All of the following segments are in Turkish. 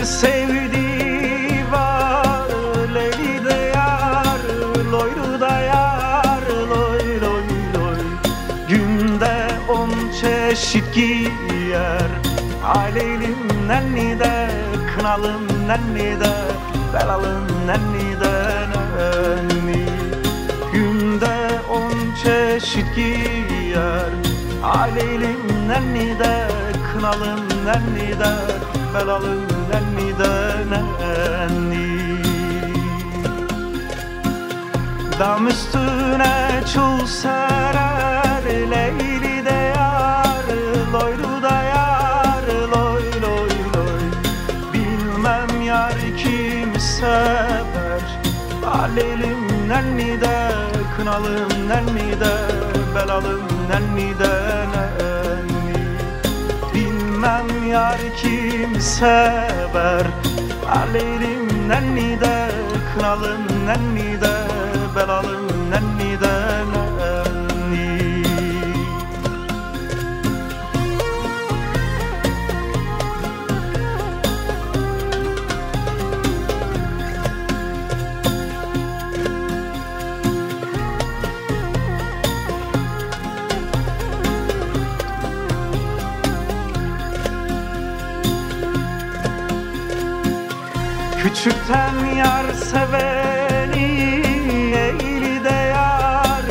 bir var Leli de Loy loy loy. Günde on çeşit giyer Ailelim nenni de, kınalım nenni de Belalım nenni de nenni Günde on çeşit giyer Ailelim nenni de kınalım nenni de Belalım nenni de nenni. Dam üstüne çul serer Leyli de yar Loylu da yar Loy loy loy. Bilmem yar kimi sever Alelim nenni de Kınalım nenni de Belalım nenni de nenni yar kimi sever Alelim nenni de Kınalım nenni de Belalım Küçükten yar seveni Eğri de yar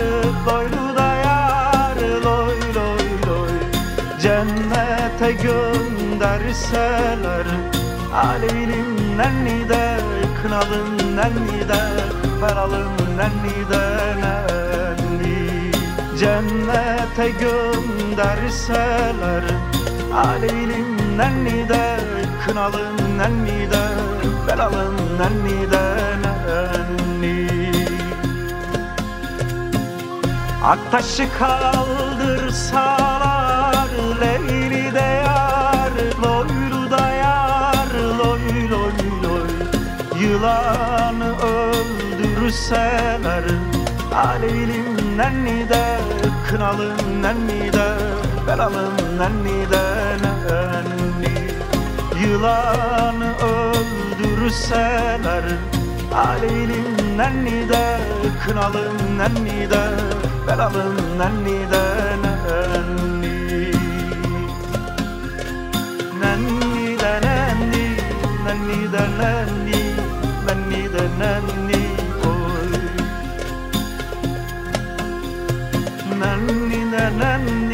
Doylu da yar Loy loy loy. Cennete gönderseler Aleylim nenni de Kınalım nenni de Feralım nenni de nenni. Cennete gönderseler Aleylim nenni de Kınalım nenni de Belalım nenni de nenni Aktaşı kaldırsalar Leyli de yar Loylu da yar Loy loy loy. Yılanı öldürseler Aleylim nenni de Kınalım nenni de Belalım nenni de nenni Yılanı öldürseler Aleylim nenni de Kınalım nenni de Belalım nenni. De nenni Nenni de nenni Nenni de nenni Nenni de nenni oy Nenni de Nenni